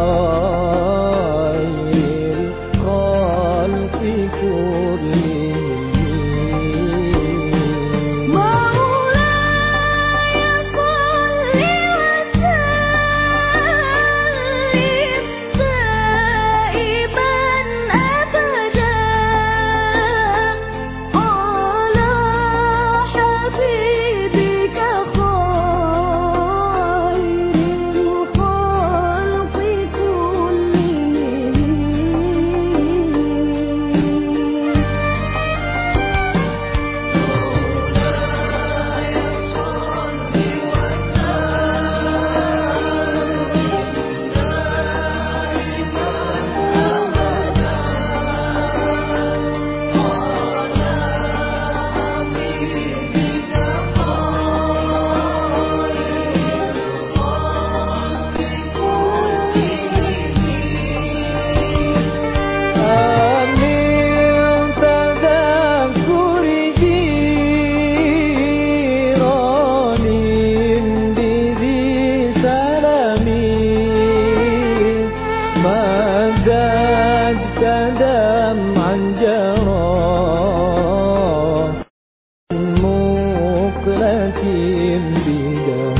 Oh. bimbingan